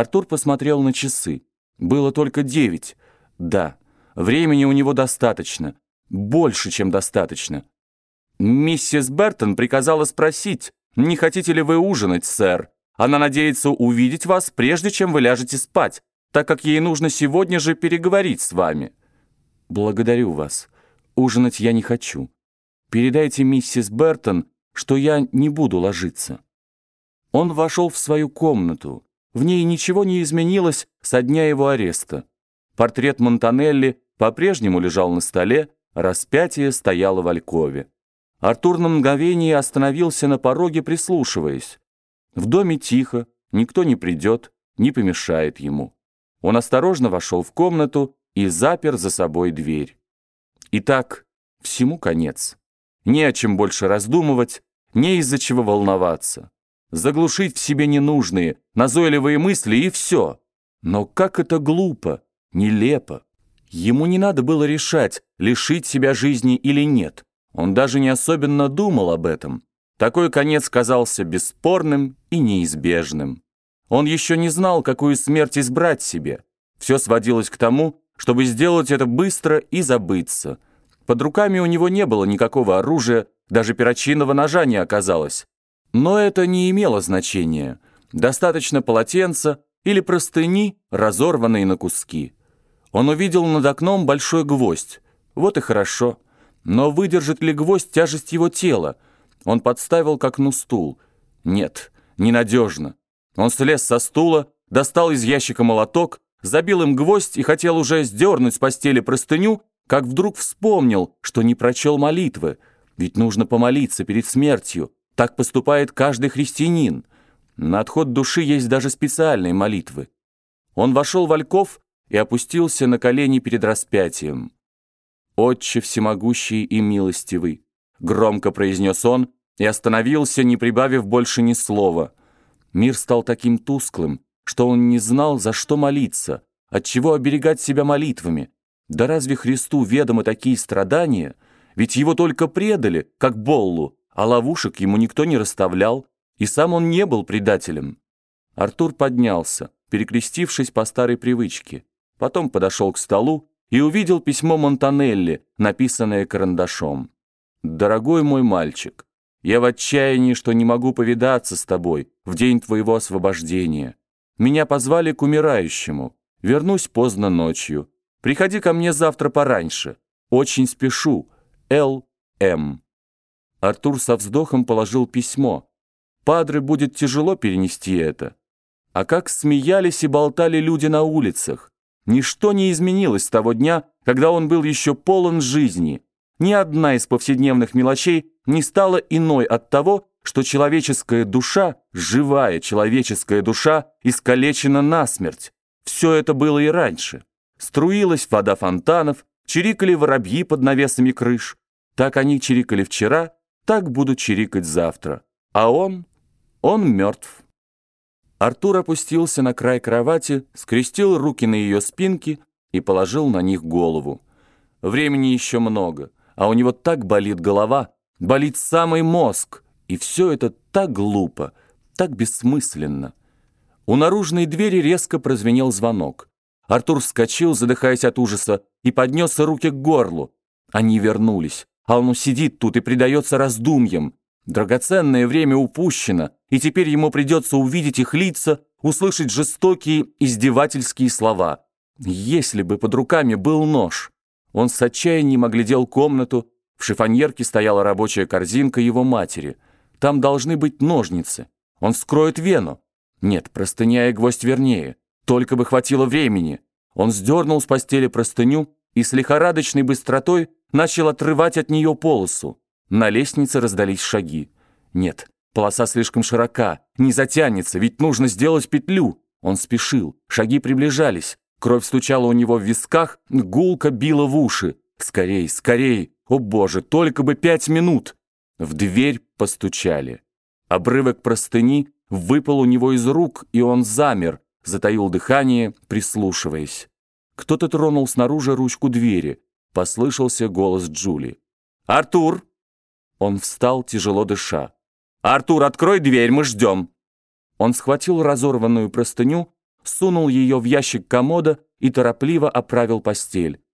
Артур посмотрел на часы. Было только девять. Да, времени у него достаточно. Больше, чем достаточно. Миссис Бертон приказала спросить, не хотите ли вы ужинать, сэр? Она надеется увидеть вас, прежде чем вы ляжете спать, так как ей нужно сегодня же переговорить с вами. Благодарю вас. Ужинать я не хочу. Передайте миссис Бертон, что я не буду ложиться. Он вошел в свою комнату. В ней ничего не изменилось со дня его ареста. Портрет Монтанелли по-прежнему лежал на столе, распятие стояло в алькове. Артур на мгновение остановился на пороге, прислушиваясь. В доме тихо, никто не придет, не помешает ему. Он осторожно вошел в комнату и запер за собой дверь. Итак, всему конец. Не о чем больше раздумывать, не из-за чего волноваться. Заглушить в себе ненужные, назойливые мысли и все. Но как это глупо, нелепо. Ему не надо было решать, лишить себя жизни или нет. Он даже не особенно думал об этом. Такой конец казался бесспорным и неизбежным. Он еще не знал, какую смерть избрать себе. Все сводилось к тому, чтобы сделать это быстро и забыться. Под руками у него не было никакого оружия, даже перочинного ножа не оказалось. Но это не имело значения. Достаточно полотенца или простыни, разорванные на куски. Он увидел над окном большой гвоздь. Вот и хорошо. Но выдержит ли гвоздь тяжесть его тела? Он подставил к окну стул. Нет, ненадежно. Он слез со стула, достал из ящика молоток, забил им гвоздь и хотел уже сдернуть с постели простыню, как вдруг вспомнил, что не прочел молитвы. Ведь нужно помолиться перед смертью. Так поступает каждый христианин. На отход души есть даже специальные молитвы. Он вошел в Ольков и опустился на колени перед распятием. «Отче всемогущий и милостивый», — громко произнес он и остановился, не прибавив больше ни слова. Мир стал таким тусклым, что он не знал, за что молиться, от чего оберегать себя молитвами. Да разве Христу ведомы такие страдания? Ведь его только предали, как Боллу, а ловушек ему никто не расставлял, и сам он не был предателем. Артур поднялся, перекрестившись по старой привычке. Потом подошел к столу и увидел письмо Монтанелли, написанное карандашом. «Дорогой мой мальчик, я в отчаянии, что не могу повидаться с тобой в день твоего освобождения. Меня позвали к умирающему. Вернусь поздно ночью. Приходи ко мне завтра пораньше. Очень спешу. Л. М. Артур со вздохом положил письмо. Падре будет тяжело перенести это. А как смеялись и болтали люди на улицах. Ничто не изменилось с того дня, когда он был еще полон жизни. Ни одна из повседневных мелочей не стала иной от того, что человеческая душа, живая человеческая душа, искалечена насмерть. Все это было и раньше. Струилась вода фонтанов, чирикали воробьи под навесами крыш. Так они чирикали вчера, так будут чирикать завтра. А он, он мертв. Артур опустился на край кровати, скрестил руки на ее спинке и положил на них голову. Времени еще много, а у него так болит голова, болит самый мозг, и все это так глупо, так бессмысленно. У наружной двери резко прозвенел звонок. Артур вскочил, задыхаясь от ужаса, и поднес руки к горлу. Они вернулись, а он сидит тут и предается раздумьям. Драгоценное время упущено, и теперь ему придется увидеть их лица, услышать жестокие, издевательские слова. Если бы под руками был нож. Он с отчаянием оглядел комнату. В шифоньерке стояла рабочая корзинка его матери. Там должны быть ножницы. Он вскроет вену. Нет, простыня и гвоздь вернее. Только бы хватило времени. Он сдернул с постели простыню и с лихорадочной быстротой начал отрывать от нее полосу. На лестнице раздались шаги. Нет, полоса слишком широка, не затянется, ведь нужно сделать петлю. Он спешил, шаги приближались. Кровь стучала у него в висках, гулко била в уши. «Скорей, скорей! О боже, только бы пять минут!» В дверь постучали. Обрывок простыни выпал у него из рук, и он замер, затаил дыхание, прислушиваясь. Кто-то тронул снаружи ручку двери. Послышался голос Джули. «Артур!» Он встал, тяжело дыша. «Артур, открой дверь, мы ждем!» Он схватил разорванную простыню, сунул ее в ящик комода и торопливо оправил постель.